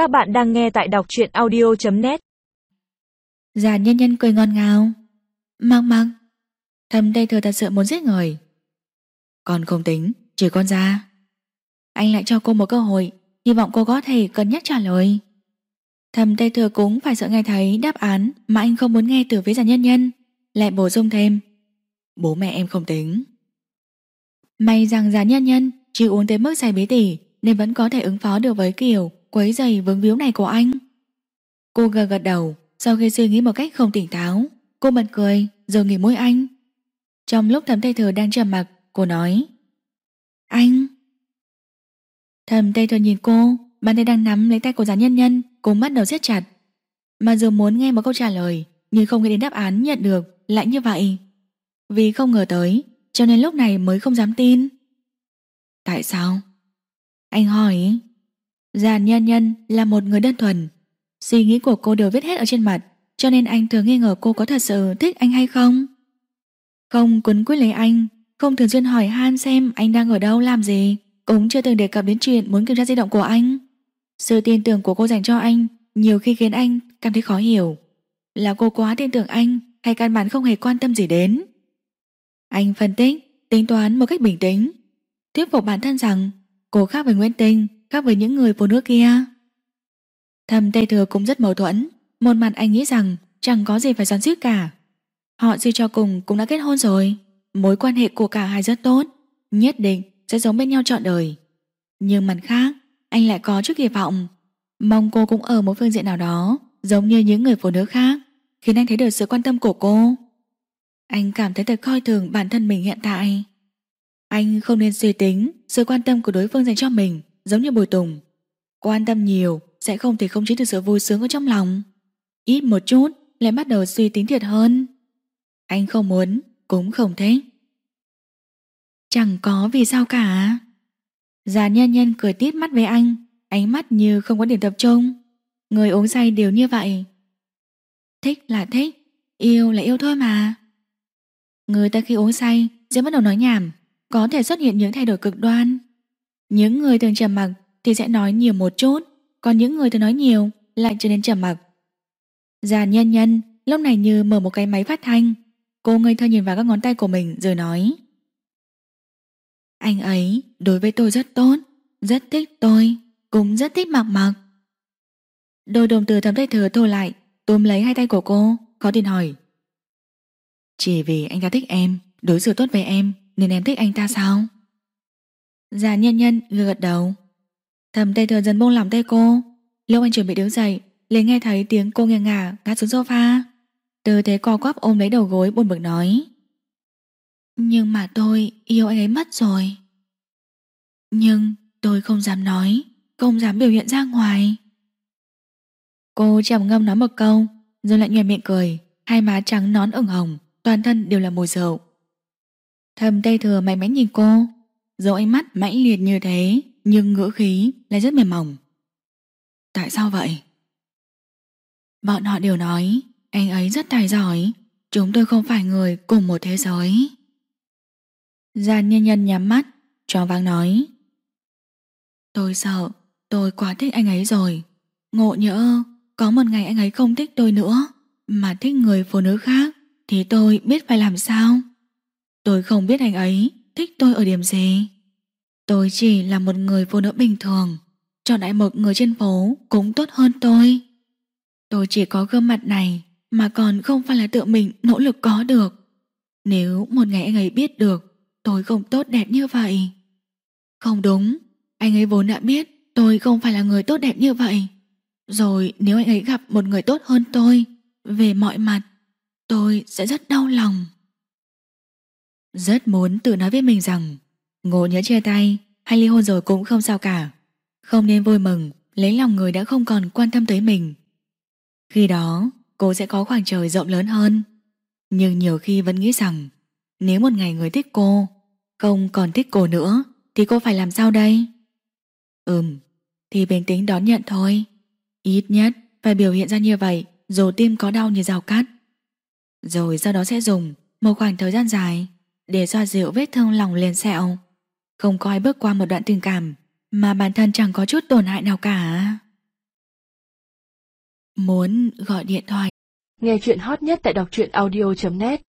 Các bạn đang nghe tại đọc truyện audio.net Già nhân nhân cười ngon ngào măng măng Thầm đây thừa thật sự muốn giết người Con không tính, chỉ con ra Anh lại cho cô một cơ hội Hy vọng cô có thể cân nhắc trả lời Thầm Tây Thừa cũng phải sợ nghe thấy đáp án mà anh không muốn nghe từ phía già nhân nhân. Lại bổ sung thêm. Bố mẹ em không tính. May rằng già nhân nhân chỉ uống tới mức say bí tỉ nên vẫn có thể ứng phó được với kiểu quấy giày vướng víu này của anh. Cô gật gật đầu, sau khi suy nghĩ một cách không tỉnh táo, cô bật cười rồi nghỉ môi anh. Trong lúc thầm Tây Thừa đang trầm mặc, cô nói Anh Thầm Tây Thừa nhìn cô Bàn tay đang nắm lấy tay của già nhân nhân Cũng bắt đầu siết chặt Mà dù muốn nghe một câu trả lời Nhưng không nghĩ đến đáp án nhận được lại như vậy Vì không ngờ tới Cho nên lúc này mới không dám tin Tại sao? Anh hỏi Già nhân nhân là một người đơn thuần Suy nghĩ của cô đều viết hết ở trên mặt Cho nên anh thường nghi ngờ cô có thật sự thích anh hay không Không quấn quyết lấy anh Không thường xuyên hỏi han xem anh đang ở đâu làm gì Cũng chưa từng đề cập đến chuyện muốn kiểm tra di động của anh sự tin tưởng của cô dành cho anh nhiều khi khiến anh cảm thấy khó hiểu. Là cô quá tin tưởng anh hay căn bản không hề quan tâm gì đến. Anh phân tích, tính toán một cách bình tĩnh, thuyết phục bản thân rằng cô khác với Nguyễn Tinh, khác với những người phụ nữ kia. Thầm Tây Thừa cũng rất mâu thuẫn, một mặt anh nghĩ rằng chẳng có gì phải xoắn xít cả. Họ suy cho cùng cũng đã kết hôn rồi, mối quan hệ của cả hai rất tốt, nhất định sẽ giống bên nhau trọn đời. Nhưng mặt khác, anh lại có chút kỳ vọng. Mong cô cũng ở một phương diện nào đó, giống như những người phụ nữ khác, khiến anh thấy được sự quan tâm của cô. Anh cảm thấy thật coi thường bản thân mình hiện tại. Anh không nên suy tính sự quan tâm của đối phương dành cho mình, giống như Bùi Tùng. Quan tâm nhiều sẽ không thể không chế được sự vui sướng ở trong lòng. Ít một chút lại bắt đầu suy tính thiệt hơn. Anh không muốn, cũng không thích. Chẳng có vì sao cả. Già nhân nhân cười tít mắt với anh Ánh mắt như không có điểm tập trung Người uống say đều như vậy Thích là thích Yêu là yêu thôi mà Người ta khi uống say sẽ bắt đầu nói nhảm Có thể xuất hiện những thay đổi cực đoan những người thường trầm mặc Thì sẽ nói nhiều một chút Còn những người thường nói nhiều lại trở nên trầm mặc Già nhân nhân Lúc này như mở một cái máy phát thanh Cô ngây thơ nhìn vào các ngón tay của mình rồi nói anh ấy đối với tôi rất tốt, rất thích tôi, cũng rất thích mặc mặc. Đôi đồng từ thấm tay thừa thô lại, túm lấy hai tay của cô, khó tin hỏi. Chỉ vì anh ta thích em, đối xử tốt với em, nên em thích anh ta sao? Già nhân nhân gật đầu. Thầm tay thừa dần buông lỏng tay cô. Lúc anh chuẩn bị đứng dậy, liền nghe thấy tiếng cô nghiêng ngả ngã xuống sofa. Từ thế co quắp ôm lấy đầu gối buồn bực nói. Nhưng mà tôi yêu anh ấy mất rồi Nhưng tôi không dám nói Không dám biểu hiện ra ngoài Cô trầm ngâm nói một câu Rồi lại nhòe miệng cười Hai má trắng nón ửng hồng Toàn thân đều là mùi rượu Thầm tay thừa mạnh mẽ nhìn cô Dẫu ánh mắt mãnh liệt như thế, Nhưng ngữ khí lại rất mềm mỏng. Tại sao vậy? Bọn họ đều nói, Anh ấy rất tài giỏi, Chúng tôi không phải người cùng một thế giới. Giàn nhân nhân nhắm mắt Cho vang nói, Tôi sợ Tôi quá thích anh ấy rồi. Ngộ nhỡ Có một ngày anh ấy không thích tôi nữa, Mà thích người phụ nữ khác, Thì tôi biết phải làm sao? Tôi không biết anh ấy Thích tôi ở điểm gì Tôi chỉ là một người phụ nữ bình thường Chọn đại một người trên phố Cũng tốt hơn tôi Tôi chỉ có gương mặt này Mà còn không phải là tự mình nỗ lực có được Nếu một ngày anh ấy biết được tôi không tốt đẹp như vậy. Không đúng, anh ấy vốn đã biết tôi không phải là người tốt đẹp như vậy. Rồi nếu anh ấy gặp một người tốt hơn tôi, về mọi mặt, tôi sẽ rất đau lòng. Rất muốn tự nói với mình rằng, ngộ nhớ chia tay hay ly hôn rồi cũng không sao cả. Không nên vui mừng, lấy lòng người đã không còn quan tâm tới mình. Khi đó, cô sẽ có khoảng trời rộng lớn hơn. Nhưng nhiều khi vẫn nghĩ rằng nếu một ngày người thích cô Không còn thích cô nữa Thì cô phải làm sao đây Ừm Thì bình tĩnh đón nhận thôi Ít nhất phải biểu hiện ra như vậy Dù tim có đau như rào cắt Rồi sau đó sẽ dùng Một khoảng thời gian dài để do dịu vết thương lòng liền sẹo. Không coi bước qua một đoạn tình cảm, mà bản thân chẳng có chút tổn hại nào cả. Muốn gọi điện thoại. Nghe chuyện hot nhất tại đọc truyện audio.net